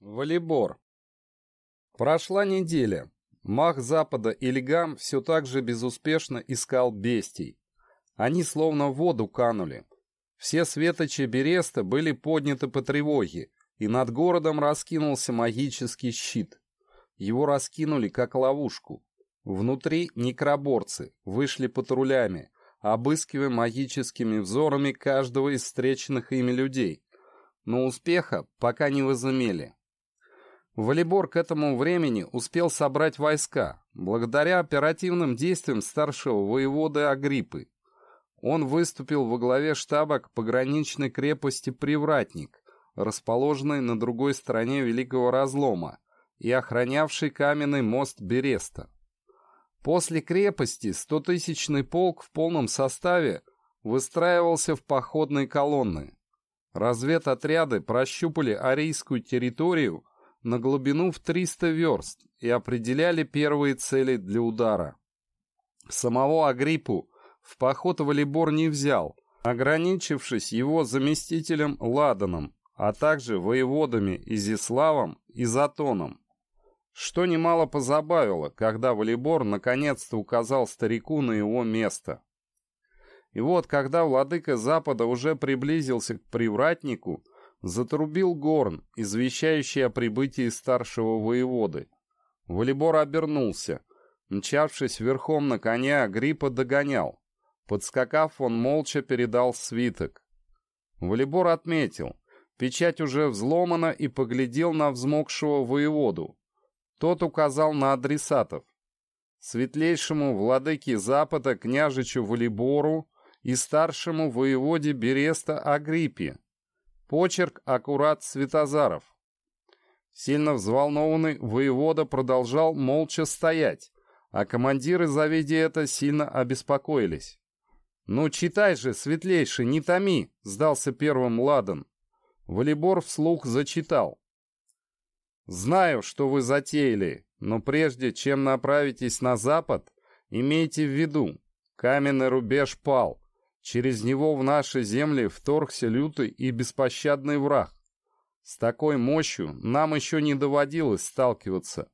Волейбор. Прошла неделя. Мах Запада Ильгам все так же безуспешно искал бестий. Они словно в воду канули. Все светочи Береста были подняты по тревоге, и над городом раскинулся магический щит. Его раскинули как ловушку. Внутри некроборцы вышли патрулями, обыскивая магическими взорами каждого из встреченных ими людей. Но успеха пока не возымели. Валибор к этому времени успел собрать войска, благодаря оперативным действиям старшего воеводы Агриппы. Он выступил во главе штаба к пограничной крепости Привратник, расположенной на другой стороне Великого Разлома и охранявшей каменный мост Береста. После крепости стотысячный полк в полном составе выстраивался в походные колонны. Разведотряды прощупали арийскую территорию на глубину в 300 верст и определяли первые цели для удара. Самого Агриппу в поход Валибор не взял, ограничившись его заместителем Ладаном, а также воеводами Изиславом и Затоном. Что немало позабавило, когда Валибор наконец-то указал старику на его место. И вот, когда владыка Запада уже приблизился к привратнику, Затрубил горн, извещающий о прибытии старшего воеводы. Валибор обернулся. Мчавшись верхом на коня, Гриппа догонял. Подскакав, он молча передал свиток. Валибор отметил. Печать уже взломана и поглядел на взмокшего воеводу. Тот указал на адресатов. Светлейшему владыке Запада княжичу Валибору и старшему воеводе Береста Агриппе, Почерк аккурат Светозаров. Сильно взволнованный воевода продолжал молча стоять, а командиры, завидя это, сильно обеспокоились. «Ну, читай же, светлейший, не томи!» — сдался первым Ладан. Волейбор вслух зачитал. «Знаю, что вы затеяли, но прежде чем направитесь на запад, имейте в виду, каменный рубеж пал, Через него в наши земли вторгся лютый и беспощадный враг. С такой мощью нам еще не доводилось сталкиваться.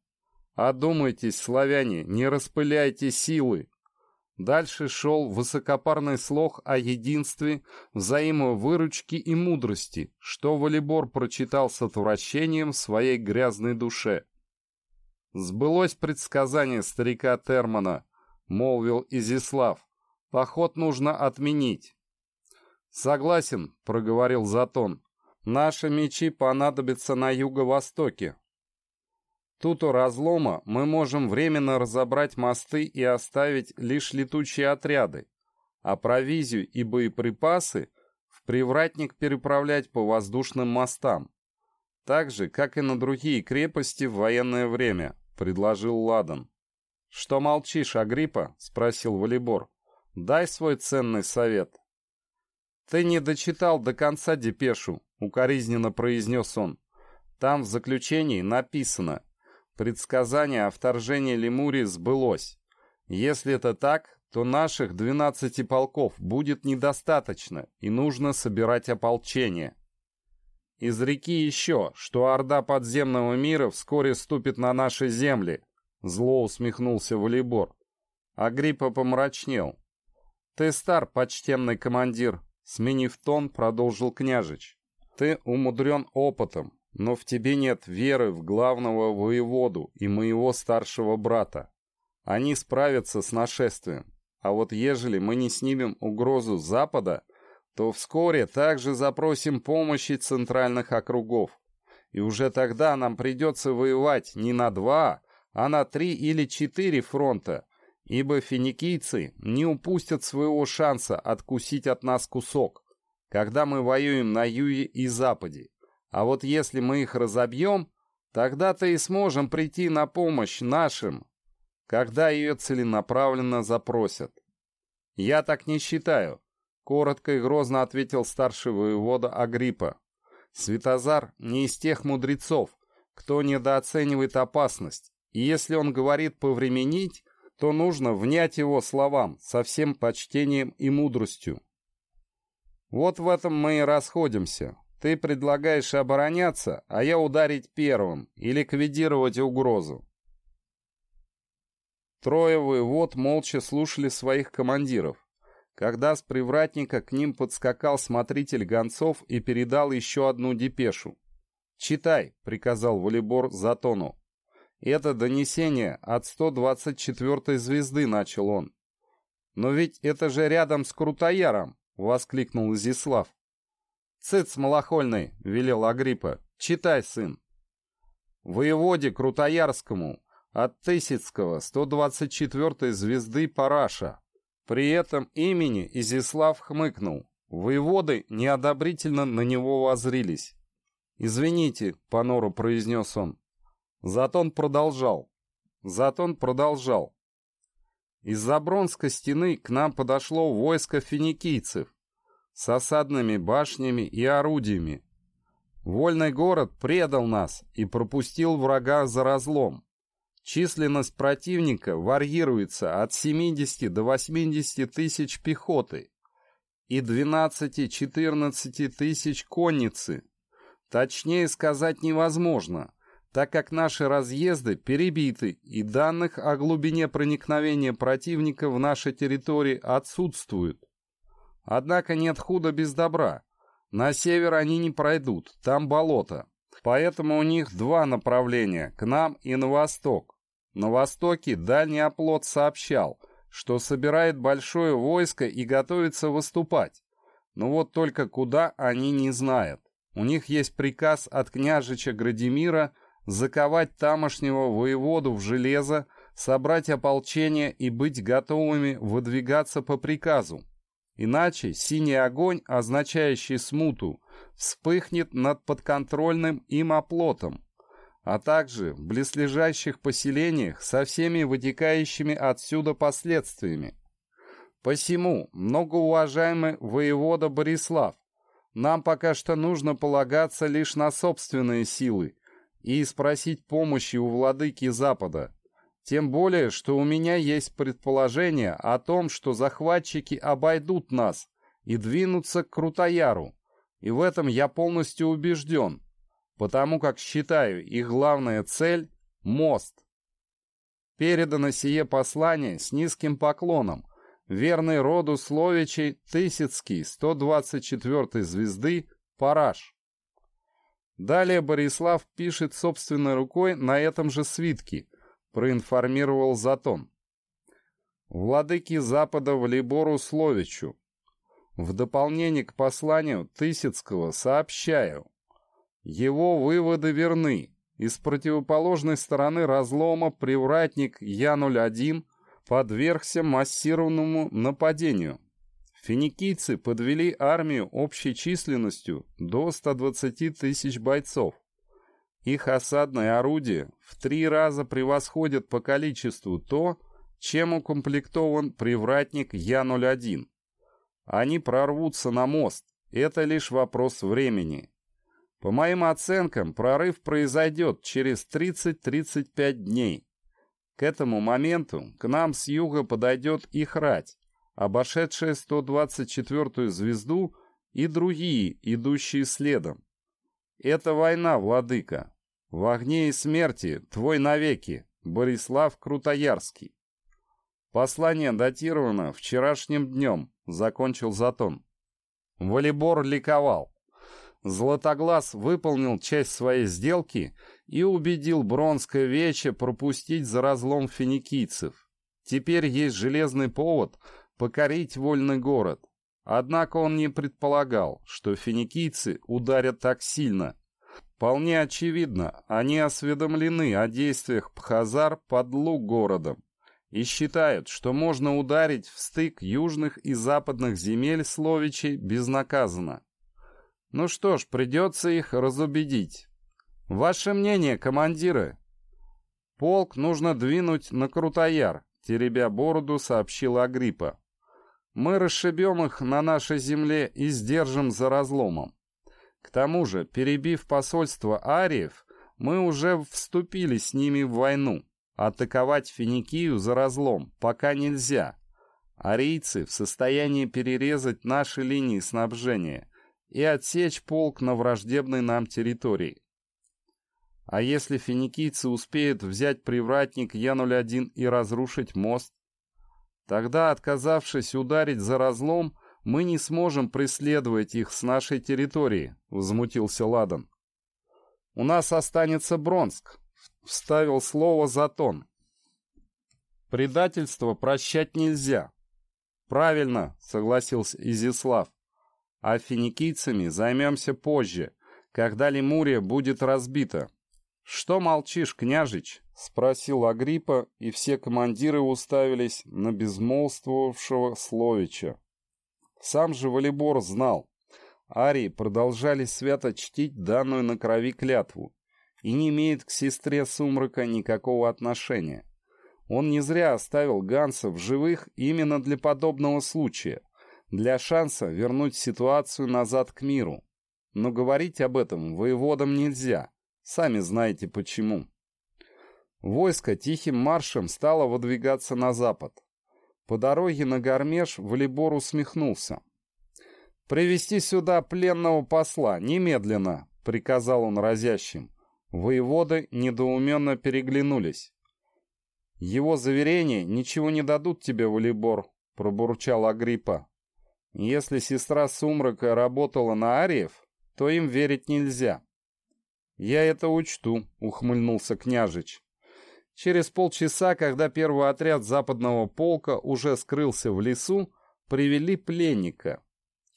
Одумайтесь, славяне, не распыляйте силы. Дальше шел высокопарный слог о единстве, взаимовыручке и мудрости, что Валибор прочитал с отвращением в своей грязной душе. «Сбылось предсказание старика Термана», — молвил Изислав. Поход нужно отменить. Согласен, проговорил Затон. Наши мечи понадобятся на юго-востоке. Тут у разлома мы можем временно разобрать мосты и оставить лишь летучие отряды, а провизию и боеприпасы в привратник переправлять по воздушным мостам. Так же, как и на другие крепости в военное время, предложил Ладан. «Что молчишь, Агриппа?» — спросил Валибор. Дай свой ценный совет. Ты не дочитал до конца депешу, укоризненно произнес он. Там в заключении написано «Предсказание о вторжении Лемурии сбылось. Если это так, то наших 12 полков будет недостаточно, и нужно собирать ополчение. Из реки еще, что орда подземного мира вскоре ступит на наши земли, зло усмехнулся Валибор. Агриппа помрачнел. «Ты стар, почтенный командир», — сменив тон, продолжил княжич. «Ты умудрен опытом, но в тебе нет веры в главного воеводу и моего старшего брата. Они справятся с нашествием. А вот ежели мы не снимем угрозу Запада, то вскоре также запросим помощи центральных округов. И уже тогда нам придется воевать не на два, а на три или четыре фронта, ибо финикийцы не упустят своего шанса откусить от нас кусок, когда мы воюем на юге и западе. А вот если мы их разобьем, тогда-то и сможем прийти на помощь нашим, когда ее целенаправленно запросят. Я так не считаю, коротко и грозно ответил старший воевода Агриппа. Светозар не из тех мудрецов, кто недооценивает опасность, и если он говорит повременить, то нужно внять его словам со всем почтением и мудростью. Вот в этом мы и расходимся. Ты предлагаешь обороняться, а я ударить первым и ликвидировать угрозу. Трое воевод молча слушали своих командиров. Когда с привратника к ним подскакал смотритель гонцов и передал еще одну депешу. «Читай», — приказал волейбор Затону. «Это донесение от 124-й звезды», — начал он. «Но ведь это же рядом с Крутояром», — воскликнул Изислав. «Цыц малохольный», — велел Агриппа. «Читай, сын». Воеводе Крутоярскому от Тысяцкого 124-й звезды Параша. При этом имени Изислав хмыкнул. Воеводы неодобрительно на него возрились. «Извините», — понору произнес он. Затон продолжал. Затон продолжал. Из-за Бронской стены к нам подошло войско финикийцев с осадными башнями и орудиями. Вольный город предал нас и пропустил врага за разлом. Численность противника варьируется от 70 до 80 тысяч пехоты и 12-14 тысяч конницы. Точнее сказать невозможно, так как наши разъезды перебиты и данных о глубине проникновения противника в наши территории отсутствуют. Однако нет худа без добра. На север они не пройдут, там болото. Поэтому у них два направления, к нам и на восток. На востоке дальний оплот сообщал, что собирает большое войско и готовится выступать. Но вот только куда они не знают. У них есть приказ от княжича Градимира заковать тамошнего воеводу в железо, собрать ополчение и быть готовыми выдвигаться по приказу. Иначе синий огонь, означающий смуту, вспыхнет над подконтрольным им оплотом, а также в близлежащих поселениях со всеми вытекающими отсюда последствиями. Посему, многоуважаемый воевода Борислав, нам пока что нужно полагаться лишь на собственные силы и спросить помощи у владыки Запада. Тем более, что у меня есть предположение о том, что захватчики обойдут нас и двинутся к Крутояру, и в этом я полностью убежден потому как считаю их главная цель — мост. Передано сие послание с низким поклоном, верный роду Словичей Тысяцкий 124-й звезды Параш. Далее Борислав пишет собственной рукой на этом же свитке, проинформировал Затон. Владыки Запада в Либору Словичу. В дополнение к посланию Тысяцкого сообщаю, его выводы верны. Из противоположной стороны разлома привратник Я-01 подвергся массированному нападению. Финикийцы подвели армию общей численностью до 120 тысяч бойцов. Их осадное орудие в три раза превосходит по количеству то, чем укомплектован привратник Я-01. Они прорвутся на мост, это лишь вопрос времени. По моим оценкам, прорыв произойдет через 30-35 дней. К этому моменту к нам с юга подойдет их рать, обошедшая 124-ю звезду и другие, идущие следом. Это война, владыка. В огне и смерти твой навеки, Борислав Крутоярский. Послание датировано вчерашним днем, закончил Затон. Волейбор ликовал. Златоглаз выполнил часть своей сделки и убедил Бронское Вече пропустить за разлом финикийцев. Теперь есть железный повод покорить вольный город. Однако он не предполагал, что финикийцы ударят так сильно. Вполне очевидно, они осведомлены о действиях Пхазар под луг городом и считают, что можно ударить в стык южных и западных земель Словичей безнаказанно. Ну что ж, придется их разубедить. Ваше мнение, командиры? Полк нужно двинуть на Крутояр, теребя бороду, сообщил Агриппа. Мы расшибем их на нашей земле и сдержим за разломом. К тому же, перебив посольство ариев, мы уже вступили с ними в войну. Атаковать Финикию за разлом пока нельзя. Арийцы в состоянии перерезать наши линии снабжения – и отсечь полк на враждебной нам территории. А если финикийцы успеют взять привратник Е-01 и разрушить мост? Тогда, отказавшись ударить за разлом, мы не сможем преследовать их с нашей территории, — возмутился Ладан. У нас останется Бронск, — вставил слово Затон. Предательство прощать нельзя. Правильно, — согласился Изислав. А финикийцами займемся позже, когда Лемурия будет разбита. «Что молчишь, княжич?» — спросил Агриппа, и все командиры уставились на безмолвствовавшего Словича. Сам же Валибор знал. Арии продолжали свято чтить данную на крови клятву и не имеет к сестре Сумрака никакого отношения. Он не зря оставил Ганса в живых именно для подобного случая, для шанса вернуть ситуацию назад к миру. Но говорить об этом воеводам нельзя, сами знаете почему. Войско тихим маршем стало выдвигаться на запад. По дороге на Гармеш Валибор усмехнулся. «Привести сюда пленного посла, немедленно!» — приказал он разящим. Воеводы недоуменно переглянулись. «Его заверения ничего не дадут тебе, Валибор», — пробурчал Агриппа. «Если сестра Сумрака работала на Ариев, то им верить нельзя». «Я это учту», — ухмыльнулся княжич. Через полчаса, когда первый отряд западного полка уже скрылся в лесу, привели пленника.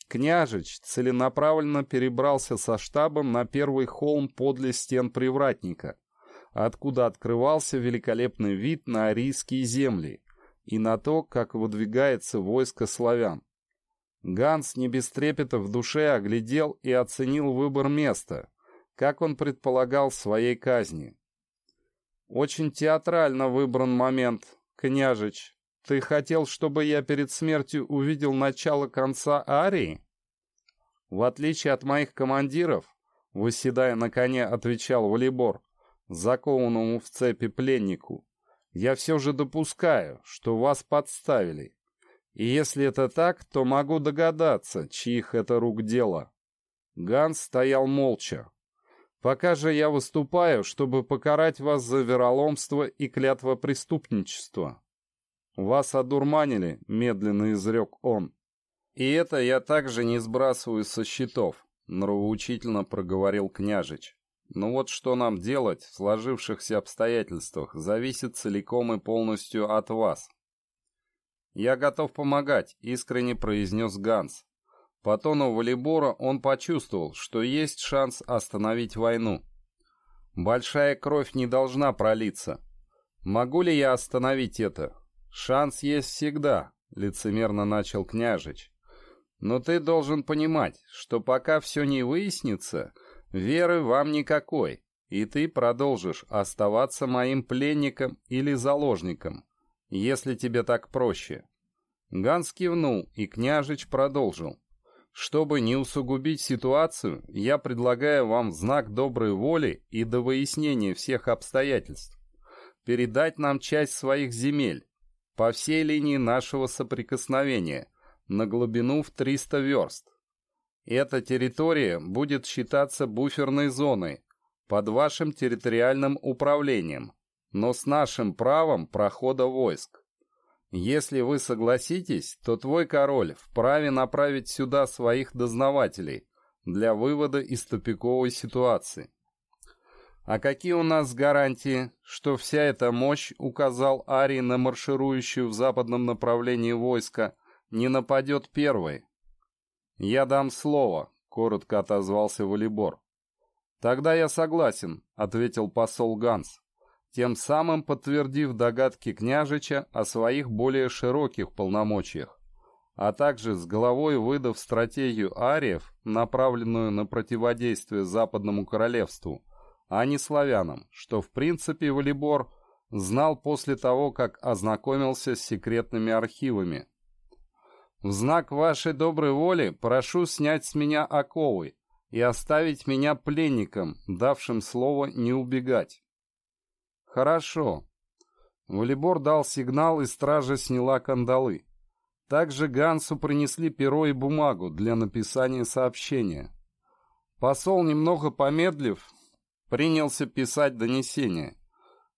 Княжич целенаправленно перебрался со штабом на первый холм подле стен привратника, откуда открывался великолепный вид на арийские земли и на то, как выдвигается войско славян. Ганс не без трепета в душе оглядел и оценил выбор места, как он предполагал своей казни. «Очень театрально выбран момент, княжич. Ты хотел, чтобы я перед смертью увидел начало конца арии?» «В отличие от моих командиров», — выседая на коне, отвечал Валибор, закованному в цепи пленнику, «я все же допускаю, что вас подставили. И если это так, то могу догадаться, чьих это рук дело». Ганс стоял молча, Пока же я выступаю, чтобы покарать вас за вероломство и клятва преступничества. Вас одурманили, медленно изрек он. И это я также не сбрасываю со счетов, нравоучительно проговорил княжич. Но вот что нам делать в сложившихся обстоятельствах, зависит целиком и полностью от вас. Я готов помогать, искренне произнес Ганс. По тону волейбора он почувствовал, что есть шанс остановить войну. Большая кровь не должна пролиться. Могу ли я остановить это? Шанс есть всегда, лицемерно начал княжич. Но ты должен понимать, что пока все не выяснится, веры вам никакой, и ты продолжишь оставаться моим пленником или заложником, если тебе так проще. Ганс кивнул, и княжич продолжил. Чтобы не усугубить ситуацию, я предлагаю вам знак доброй воли и до выяснения всех обстоятельств передать нам часть своих земель по всей линии нашего соприкосновения на глубину в 300 верст. Эта территория будет считаться буферной зоной под вашим территориальным управлением, но с нашим правом прохода войск. Если вы согласитесь, то твой король вправе направить сюда своих дознавателей для вывода из тупиковой ситуации. А какие у нас гарантии, что вся эта мощь, указал Арий на марширующую в западном направлении войска, не нападет первой? Я дам слово, коротко отозвался Валибор. Тогда я согласен, ответил посол Ганс тем самым подтвердив догадки княжича о своих более широких полномочиях, а также с головой выдав стратегию ариев, направленную на противодействие Западному Королевству, а не славянам, что в принципе Валибор знал после того, как ознакомился с секретными архивами. «В знак вашей доброй воли прошу снять с меня оковы и оставить меня пленником, давшим слово не убегать». «Хорошо». Валибор дал сигнал, и стража сняла кандалы. Также Гансу принесли перо и бумагу для написания сообщения. Посол, немного помедлив, принялся писать донесение.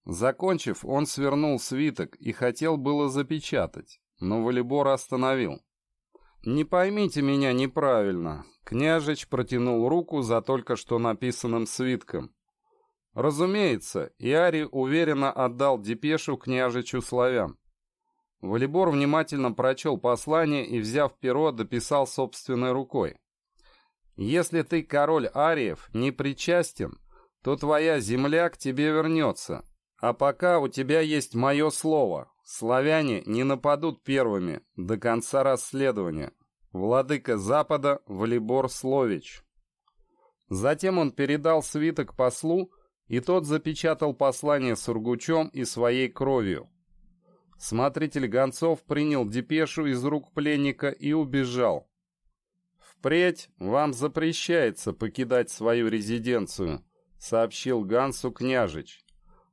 Закончив, он свернул свиток и хотел было запечатать, но волейбор остановил. «Не поймите меня неправильно», — княжич протянул руку за только что написанным свитком. Разумеется, Иари уверенно отдал депешу княжичу славян. Волейбор внимательно прочел послание и, взяв перо, дописал собственной рукой. «Если ты, король Ариев, не причастен, то твоя земля к тебе вернется. А пока у тебя есть мое слово. Славяне не нападут первыми до конца расследования. Владыка Запада Волейбор Слович». Затем он передал свиток послу, и тот запечатал послание сургучом и своей кровью. Смотритель гонцов принял депешу из рук пленника и убежал. «Впредь вам запрещается покидать свою резиденцию», — сообщил Гансу княжич.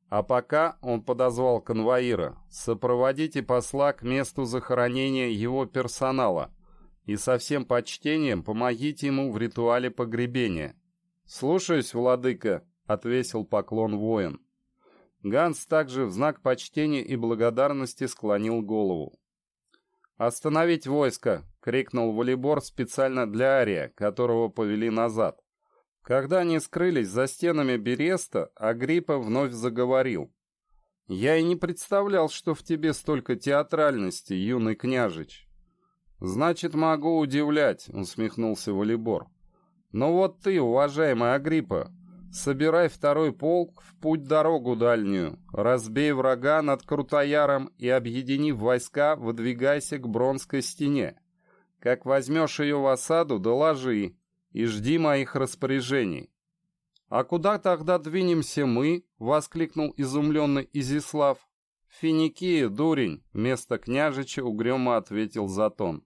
А пока он подозвал конвоира, сопроводите посла к месту захоронения его персонала и со всем почтением помогите ему в ритуале погребения. «Слушаюсь, владыка», — отвесил поклон воин. Ганс также в знак почтения и благодарности склонил голову. «Остановить войско!» — крикнул волейбор специально для Ария, которого повели назад. Когда они скрылись за стенами Береста, Агриппа вновь заговорил. «Я и не представлял, что в тебе столько театральности, юный княжич». «Значит, могу удивлять», — усмехнулся волейбор. «Но вот ты, уважаемый Агриппа, собирай второй полк в путь-дорогу дальнюю, разбей врага над Крутояром и, объединив войска, выдвигайся к Бронской стене. Как возьмешь ее в осаду, доложи и жди моих распоряжений». «А куда тогда двинемся мы?» — воскликнул изумленный Изислав. «Финикия, дурень!» — вместо княжича угрюмо ответил Затон.